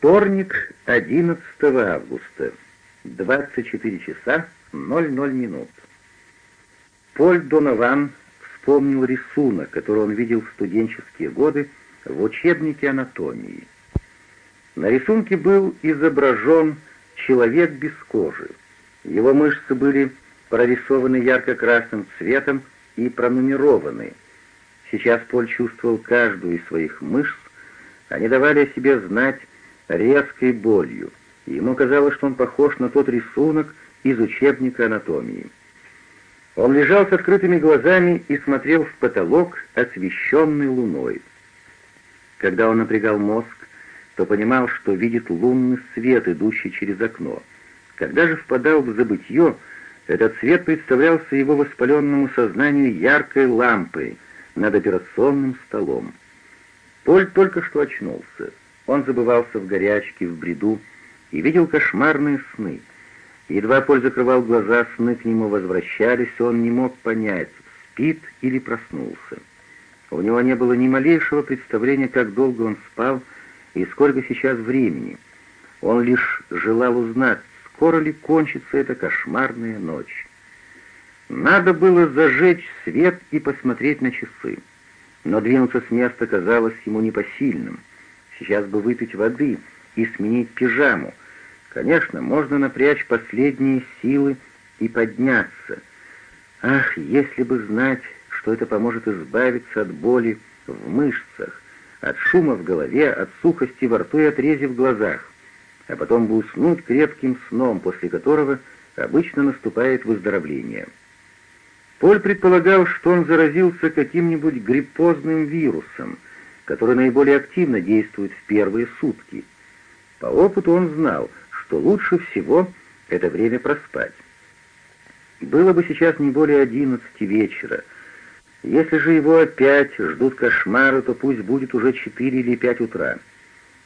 Вторник, 11 августа, 24 часа 00 минут. Поль Донован вспомнил рисунок, который он видел в студенческие годы в учебнике анатомии. На рисунке был изображен человек без кожи. Его мышцы были прорисованы ярко-красным цветом и пронумерованы. Сейчас Поль чувствовал каждую из своих мышц, они давали о себе знать резкой болью, ему казалось, что он похож на тот рисунок из учебника анатомии. Он лежал с открытыми глазами и смотрел в потолок, освещенный луной. Когда он напрягал мозг, то понимал, что видит лунный свет, идущий через окно. Когда же впадал в забытье, этот свет представлялся его воспаленному сознанию яркой лампой над операционным столом. Поль только что очнулся. Он забывался в горячке, в бреду и видел кошмарные сны. Едва Поль закрывал глаза, сны к нему возвращались, и он не мог понять, спит или проснулся. У него не было ни малейшего представления, как долго он спал и сколько сейчас времени. Он лишь желал узнать, скоро ли кончится эта кошмарная ночь. Надо было зажечь свет и посмотреть на часы, но двинуться с места казалось ему непосильным — Сейчас бы выпить воды и сменить пижаму. Конечно, можно напрячь последние силы и подняться. Ах, если бы знать, что это поможет избавиться от боли в мышцах, от шума в голове, от сухости во рту и отрези в глазах, а потом бы уснуть крепким сном, после которого обычно наступает выздоровление. Поль предполагал, что он заразился каким-нибудь гриппозным вирусом — который наиболее активно действует в первые сутки. По опыту он знал, что лучше всего это время проспать. Было бы сейчас не более одиннадцати вечера. Если же его опять ждут кошмары, то пусть будет уже четыре или пять утра.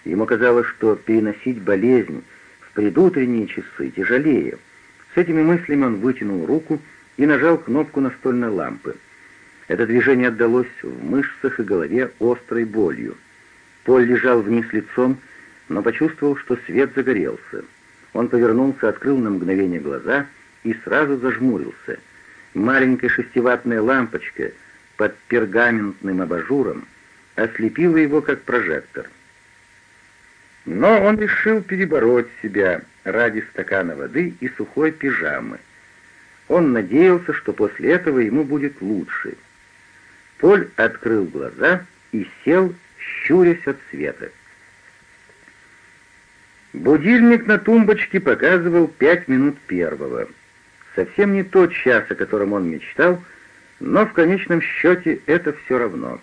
Ему казалось, что переносить болезнь в предутренние часы тяжелее. С этими мыслями он вытянул руку и нажал кнопку настольной лампы. Это движение отдалось в мышцах и голове острой болью. Поль лежал вниз лицом, но почувствовал, что свет загорелся. Он повернулся, открыл на мгновение глаза и сразу зажмурился. Маленькая шестиватная лампочка под пергаментным абажуром ослепила его, как прожектор. Но он решил перебороть себя ради стакана воды и сухой пижамы. Он надеялся, что после этого ему будет лучше — Поль открыл глаза и сел, щурясь от света. Будильник на тумбочке показывал пять минут первого. Совсем не тот час, о котором он мечтал, но в конечном счете это все равно.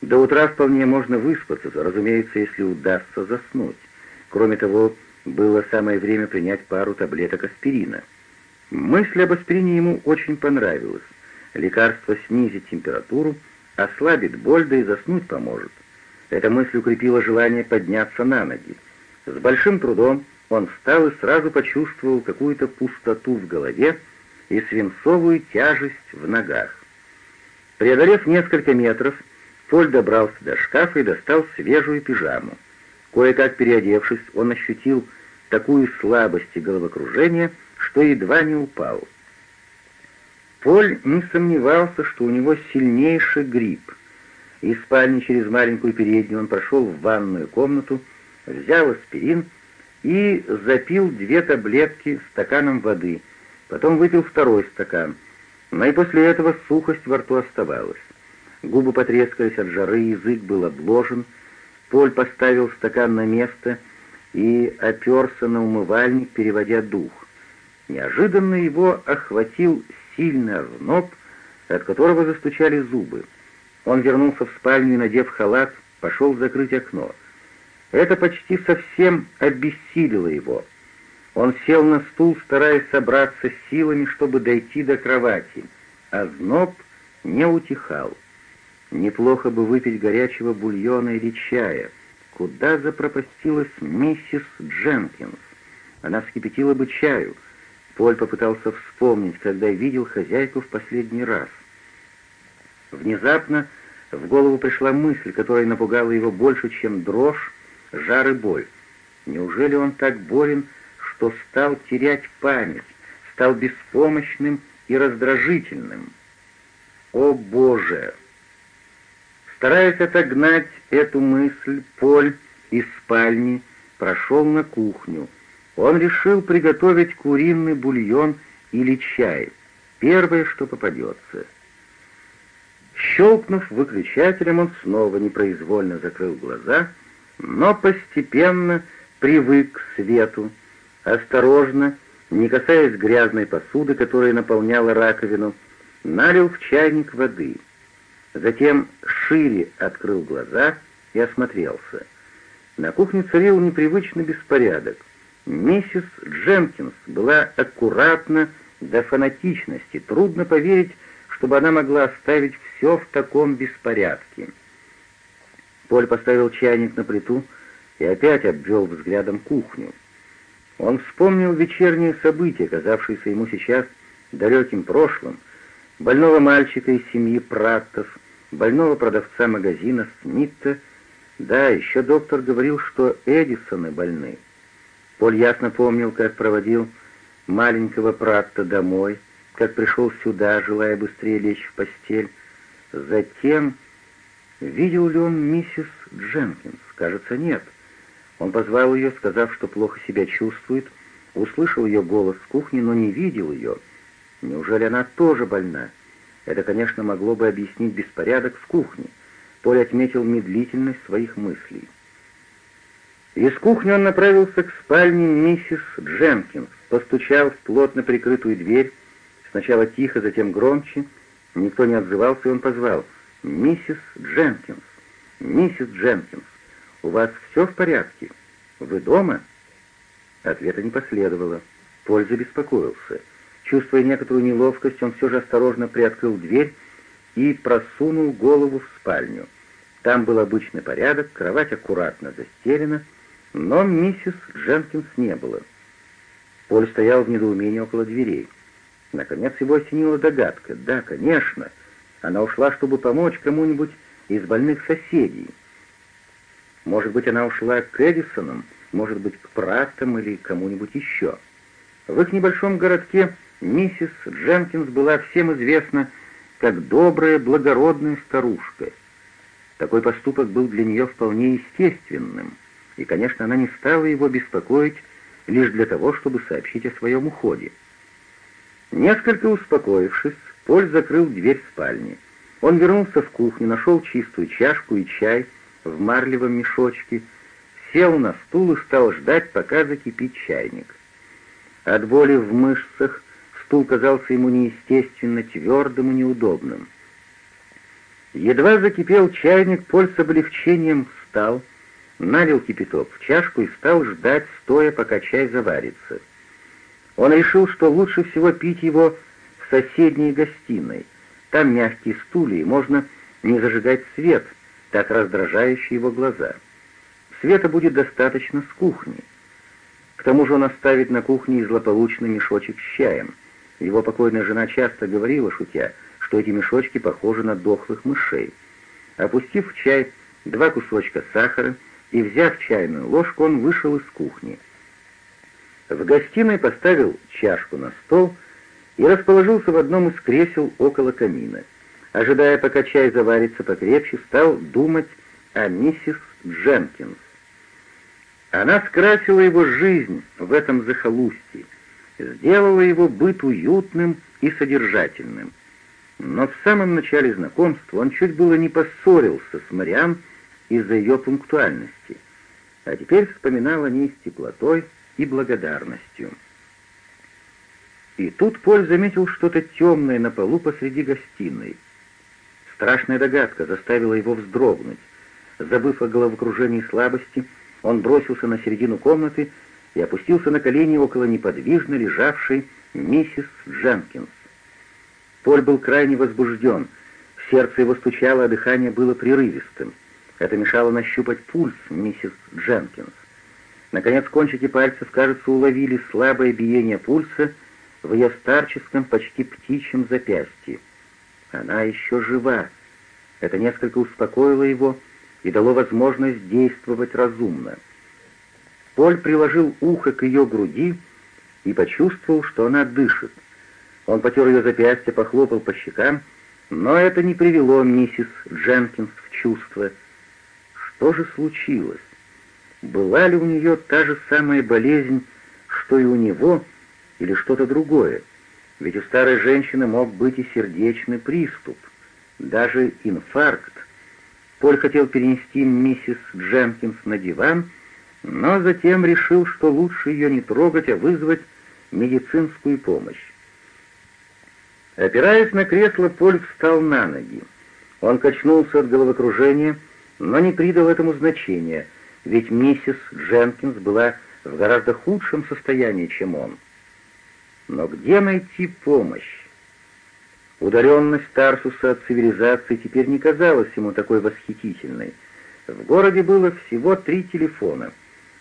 До утра вполне можно выспаться, разумеется, если удастся заснуть. Кроме того, было самое время принять пару таблеток аспирина. Мысль об аспирине ему очень понравилась. Лекарство снизит температуру, ослабит боль, да и заснуть поможет. Эта мысль укрепила желание подняться на ноги. С большим трудом он встал и сразу почувствовал какую-то пустоту в голове и свинцовую тяжесть в ногах. Преодолев несколько метров, Поль добрался до шкафа и достал свежую пижаму. Кое-как переодевшись, он ощутил такую слабость и головокружение, что едва не упал. Поль не сомневался, что у него сильнейший грипп. Из спальни через маленькую переднюю он прошел в ванную комнату, взял аспирин и запил две таблетки стаканом воды, потом выпил второй стакан, но и после этого сухость во рту оставалась. Губы потрескались от жары, язык был обложен. Поль поставил стакан на место и оперся на умывальник, переводя дух. Неожиданно его охватил сильный озноб, от которого застучали зубы. Он вернулся в спальню и, надев халат, пошел закрыть окно. Это почти совсем обессилило его. Он сел на стул, стараясь собраться с силами, чтобы дойти до кровати, а зноб не утихал. Неплохо бы выпить горячего бульона или чая. Куда запропастилась миссис Дженкинс? Она вскипятила бы чаю — Поль попытался вспомнить, когда видел хозяйку в последний раз. Внезапно в голову пришла мысль, которая напугала его больше, чем дрожь, жар и боль. Неужели он так болен, что стал терять память, стал беспомощным и раздражительным? О Боже! Стараясь отогнать эту мысль, Поль из спальни прошел на кухню, он решил приготовить куриный бульон или чай, первое, что попадется. Щелкнув выключателем, он снова непроизвольно закрыл глаза, но постепенно привык к свету, осторожно, не касаясь грязной посуды, которая наполняла раковину, налил в чайник воды. Затем шире открыл глаза и осмотрелся. На кухне царил непривычный беспорядок. Миссис Дженкинс была аккуратна до фанатичности. Трудно поверить, чтобы она могла оставить все в таком беспорядке. Поль поставил чайник на плиту и опять обвел взглядом кухню. Он вспомнил вечерние события, казавшиеся ему сейчас далеким прошлым, больного мальчика из семьи Праттов, больного продавца магазина Смитта. Да, еще доктор говорил, что Эдисоны больны. Поль ясно помнил, как проводил маленького Пратта домой, как пришел сюда, желая быстрее лечь в постель. Затем, видел ли он миссис Дженкинс? Кажется, нет. Он позвал ее, сказав, что плохо себя чувствует, услышал ее голос в кухне, но не видел ее. Неужели она тоже больна? Это, конечно, могло бы объяснить беспорядок в кухне. Поль отметил медлительность своих мыслей. Из кухни он направился к спальне миссис Дженкинс, постучал в плотно прикрытую дверь, сначала тихо, затем громче. Никто не отзывался, и он позвал «Миссис Дженкинс! Миссис Дженкинс! У вас все в порядке? Вы дома?» Ответа не последовало. Польза беспокоился, Чувствуя некоторую неловкость, он все же осторожно приоткрыл дверь и просунул голову в спальню. Там был обычный порядок, кровать аккуратно застелена — но миссис Дженкинс не было. Поль стоял в недоумении около дверей. Наконец его осенила догадка. Да, конечно, она ушла, чтобы помочь кому-нибудь из больных соседей. Может быть, она ушла к Эдисонам, может быть, к Праттам или кому-нибудь еще. В их небольшом городке миссис Дженкинс была всем известна как добрая, благородная старушка. Такой поступок был для нее вполне естественным — и, конечно, она не стала его беспокоить лишь для того, чтобы сообщить о своем уходе. Несколько успокоившись, Поль закрыл дверь спальни. Он вернулся в кухню, нашел чистую чашку и чай в марлевом мешочке, сел на стул и стал ждать, пока закипит чайник. От боли в мышцах стул казался ему неестественно твердым и неудобным. Едва закипел чайник, Поль с облегчением встал, налил кипяток в чашку и стал ждать, стоя, пока чай заварится. Он решил, что лучше всего пить его в соседней гостиной. Там мягкие стулья, и можно не зажигать свет, так раздражающий его глаза. Света будет достаточно с кухни. К тому же он оставит на кухне злополучный мешочек с чаем. Его покойная жена часто говорила, шутя, что эти мешочки похожи на дохлых мышей. Опустив в чай два кусочка сахара, и, взяв чайную ложку, он вышел из кухни. В гостиной поставил чашку на стол и расположился в одном из кресел около камина. Ожидая, пока чай заварится покрепче, стал думать о миссис Дженкинс. Она скрасила его жизнь в этом захолустье, сделала его быт уютным и содержательным. Но в самом начале знакомства он чуть было не поссорился с Мариан из-за ее пунктуальности, а теперь вспоминал о ней с теплотой и благодарностью. И тут Поль заметил что-то темное на полу посреди гостиной. Страшная догадка заставила его вздрогнуть. Забыв о головокружении слабости, он бросился на середину комнаты и опустился на колени около неподвижно лежавшей миссис Дженкинс. Поль был крайне возбужден, сердце его стучало, а дыхание было прерывистым. Это мешало нащупать пульс миссис Дженкинс. Наконец, кончики пальцев, кажется, уловили слабое биение пульса в ее старческом, почти птичьем запястье. Она еще жива. Это несколько успокоило его и дало возможность действовать разумно. Поль приложил ухо к ее груди и почувствовал, что она дышит. Он потер ее запястье, похлопал по щекам, но это не привело миссис Дженкинс в чувство — что же случилось? Была ли у нее та же самая болезнь, что и у него, или что-то другое? Ведь у старой женщины мог быть и сердечный приступ, даже инфаркт. Поль хотел перенести миссис Дженкинс на диван, но затем решил, что лучше ее не трогать, а вызвать медицинскую помощь. Опираясь на кресло, Поль встал на ноги. Он качнулся от головокружения, но не придал этому значения, ведь миссис Дженкинс была в гораздо худшем состоянии, чем он. Но где найти помощь? Удаленность Тарсуса от цивилизации теперь не казалась ему такой восхитительной. В городе было всего три телефона.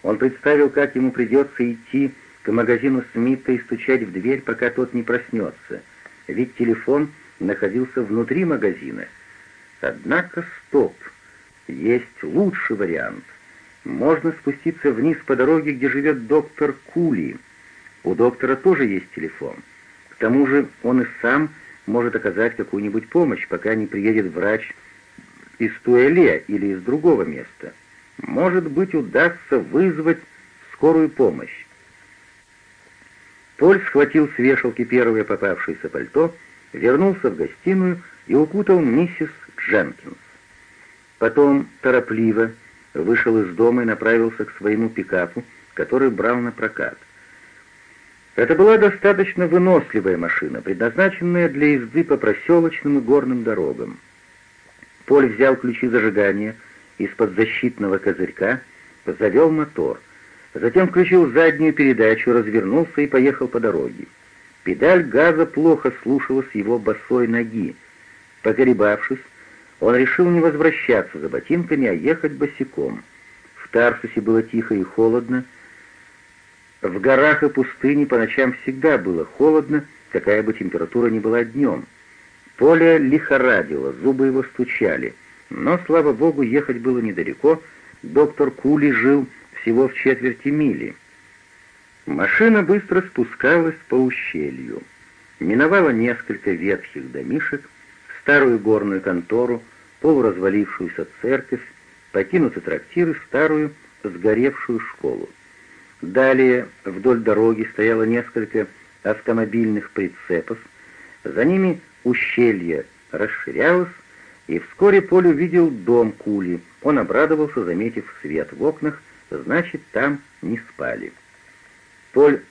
Он представил, как ему придется идти к магазину Смита и стучать в дверь, пока тот не проснется, ведь телефон находился внутри магазина. Однако стоп — есть лучший вариант. Можно спуститься вниз по дороге, где живет доктор Кули. У доктора тоже есть телефон. К тому же он и сам может оказать какую-нибудь помощь, пока не приедет врач из Туэле или из другого места. Может быть, удастся вызвать скорую помощь. Поль схватил с вешалки первое попавшееся пальто, вернулся в гостиную и укутал миссис Дженкинс. Потом торопливо вышел из дома и направился к своему пикапу, который брал на прокат. Это была достаточно выносливая машина, предназначенная для езды по проселочным и горным дорогам. Поль взял ключи зажигания из-под защитного козырька, завел мотор, затем включил заднюю передачу, развернулся и поехал по дороге. Педаль газа плохо слушалась его босой ноги. Поколебавшись, он решил не возвращаться за ботинками, а ехать босиком. В Тарсусе было тихо и холодно. В горах и пустыне по ночам всегда было холодно, какая бы температура ни была днем. Поле лихорадило, зубы его стучали. Но, слава богу, ехать было недалеко. Доктор Кули жил всего в четверти мили. Машина быстро спускалась по ущелью. Миновала несколько ветхих домишек, старую горную контору, полуразвалившуюся церковь, покинутый трактир и старую сгоревшую школу. Далее вдоль дороги стояло несколько автомобильных прицепов, за ними ущелье расширялось, и вскоре Поль увидел дом Кули. Он обрадовался, заметив свет в окнах, значит, там не спали. Поль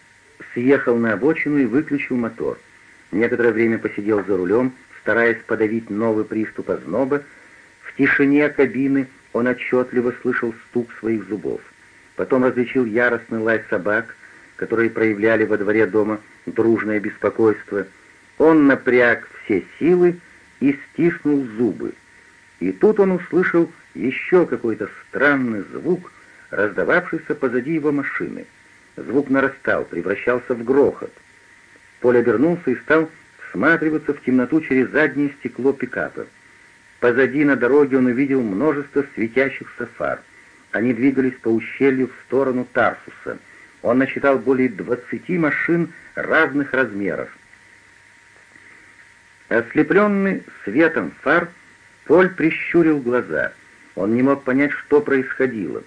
съехал на обочину и выключил мотор. Некоторое время посидел за рулем, Стараясь подавить новый приступ озноба, в тишине кабины он отчетливо слышал стук своих зубов. Потом различил яростный лай собак, которые проявляли во дворе дома дружное беспокойство. Он напряг все силы и стиснул зубы. И тут он услышал еще какой-то странный звук, раздававшийся позади его машины. Звук нарастал, превращался в грохот. Поль обернулся и стал всматриваться в темноту через заднее стекло пикапа. Позади на дороге он увидел множество светящихся фар. Они двигались по ущелью в сторону Тарсуса. Он насчитал более двадцати машин разных размеров. Ослепленный светом фар, Поль прищурил глаза. Он не мог понять, что происходило,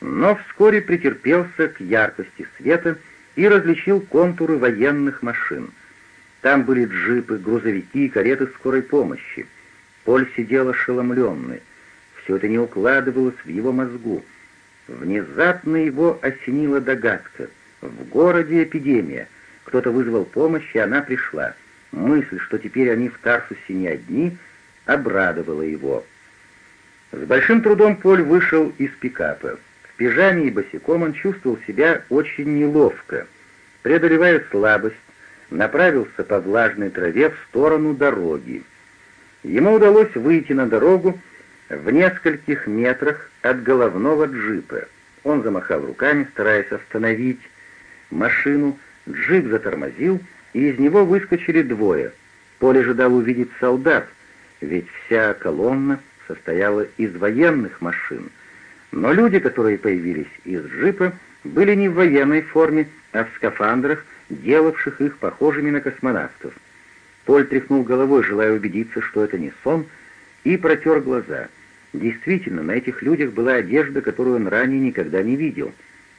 но вскоре претерпелся к яркости света и различил контуры военных машин — там были джипы, грузовики и кареты скорой помощи. Поль сидел ошеломленный. Все это не укладывалось в его мозгу. Внезапно его осенила догадка. В городе эпидемия. Кто-то вызвал помощь, и она пришла. Мысль, что теперь они в Тарсусе не одни, обрадовала его. С большим трудом Поль вышел из пикапа. В пижаме и босиком он чувствовал себя очень неловко. Преодолевая слабость, направился по влажной траве в сторону дороги. Ему удалось выйти на дорогу в нескольких метрах от головного джипа. Он замахал руками, стараясь остановить машину. Джип затормозил, и из него выскочили двое. Поле ожидал увидеть солдат, ведь вся колонна состояла из военных машин. Но люди, которые появились из джипа, были не в военной форме, а в скафандрах, делавших их похожими на космонавтов. Поль тряхнул головой, желая убедиться, что это не сон, и протер глаза. Действительно, на этих людях была одежда, которую он ранее никогда не видел.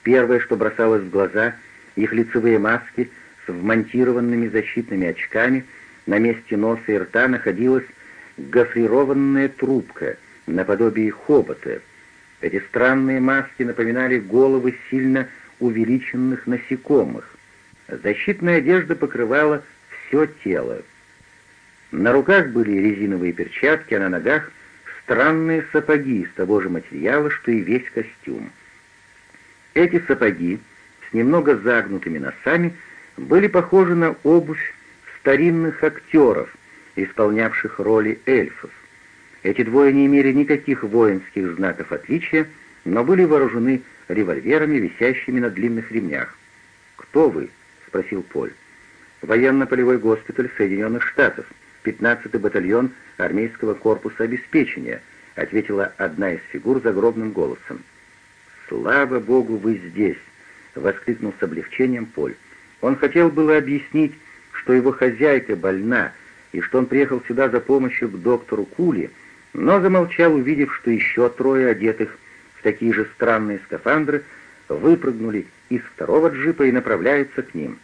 Первое, что бросалось в глаза, их лицевые маски с вмонтированными защитными очками, на месте носа и рта находилась гофрированная трубка, наподобие хобота. Эти странные маски напоминали головы сильно увеличенных насекомых. Защитная одежда покрывала все тело. На руках были резиновые перчатки, а на ногах странные сапоги из того же материала, что и весь костюм. Эти сапоги с немного загнутыми носами были похожи на обувь старинных актеров, исполнявших роли эльфов. Эти двое не имели никаких воинских знаков отличия, но были вооружены револьверами, висящими на длинных ремнях. «Кто вы?» спросил Поль. «Военно-полевой госпиталь Соединенных Штатов, 15-й батальон армейского корпуса обеспечения», — ответила одна из фигур загробным голосом. «Слава Богу, вы здесь!» — воскликнул с облегчением Поль. Он хотел было объяснить, что его хозяйка больна, и что он приехал сюда за помощью к доктору Кули, но замолчал, увидев, что еще трое одетых в такие же странные скафандры выпрыгнули из второго джипа и направляются к ним.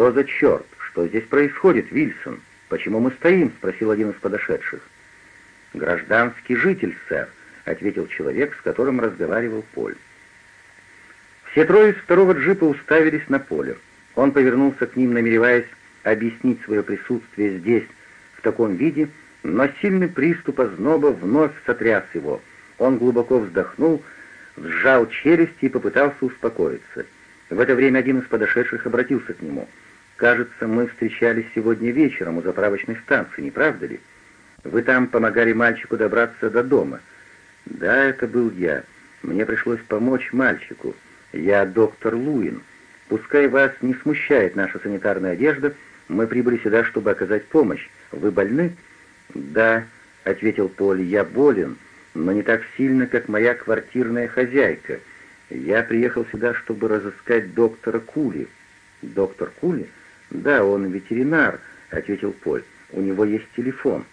«Что за черт? Что здесь происходит, Вильсон? Почему мы стоим?» — спросил один из подошедших. «Гражданский житель, сэр», — ответил человек, с которым разговаривал Поль. Все трое из второго джипа уставились на Поле. Он повернулся к ним, намереваясь объяснить свое присутствие здесь, в таком виде, но сильный приступ озноба вновь сотряс его. Он глубоко вздохнул, сжал челюсти и попытался успокоиться. В это время один из подошедших обратился к нему — Кажется, мы встречались сегодня вечером у заправочной станции, не правда ли? Вы там помогали мальчику добраться до дома. Да, это был я. Мне пришлось помочь мальчику. Я доктор Луин. Пускай вас не смущает наша санитарная одежда, мы прибыли сюда, чтобы оказать помощь. Вы больны? Да, ответил Поль, я болен, но не так сильно, как моя квартирная хозяйка. Я приехал сюда, чтобы разыскать доктора Кули. Доктор Кули? — «Да, он ветеринар», — ответил Поль. «У него есть телефон».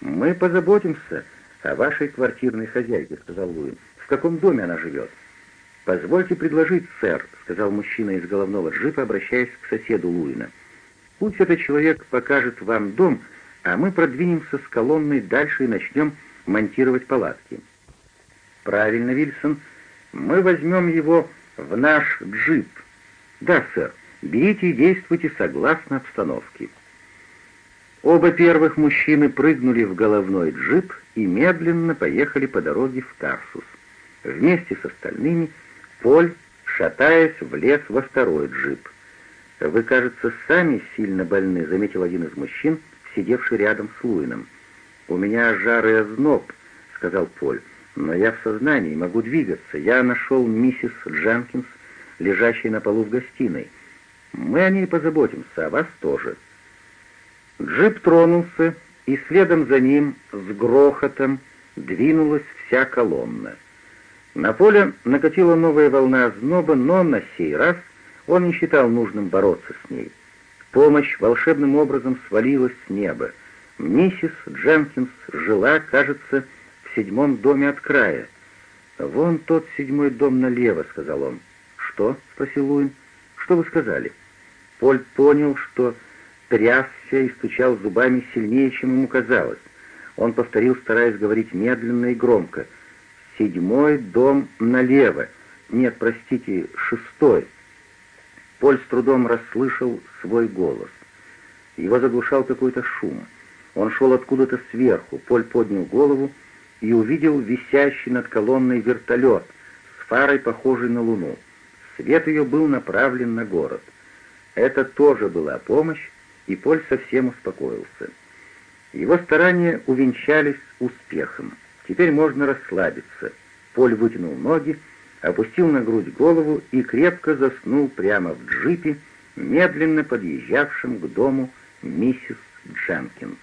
«Мы позаботимся о вашей квартирной хозяйке», — сказал Луин. «В каком доме она живет?» «Позвольте предложить, сэр», — сказал мужчина из головного джипа, обращаясь к соседу Луина. «Пусть этот человек покажет вам дом, а мы продвинемся с колонной дальше и начнем монтировать палатки». «Правильно, Вильсон. Мы возьмем его в наш джип». «Да, сэр». Берите и действуйте согласно обстановке. Оба первых мужчины прыгнули в головной джип и медленно поехали по дороге в Тарсус. Вместе с остальными Поль, шатаясь, влез во второй джип. «Вы, кажется, сами сильно больны», — заметил один из мужчин, сидевший рядом с Луином. «У меня жар и озноб», — сказал Поль, — «но я в сознании, могу двигаться. Я нашел миссис Дженкинс, лежащей на полу в гостиной». Мы о ней позаботимся, о вас тоже». Джип тронулся, и следом за ним с грохотом двинулась вся колонна. На поле накатила новая волна озноба, но на сей раз он не считал нужным бороться с ней. Помощь волшебным образом свалилась с неба. Миссис Дженкинс жила, кажется, в седьмом доме от края. «Вон тот седьмой дом налево», — сказал он. «Что?» — спросил Луин. «Что вы сказали?» Поль понял, что трясся и стучал зубами сильнее, чем ему казалось. Он повторил, стараясь говорить медленно и громко. «Седьмой дом налево. Нет, простите, шестой». Поль с трудом расслышал свой голос. Его заглушал какой-то шум. Он шел откуда-то сверху. Поль поднял голову и увидел висящий над колонной вертолет с фарой, похожей на луну. Свет ее был направлен на город. Это тоже была помощь, и Поль совсем успокоился. Его старания увенчались успехом. Теперь можно расслабиться. Поль вытянул ноги, опустил на грудь голову и крепко заснул прямо в джипе, медленно подъезжавшем к дому миссис Дженкинс.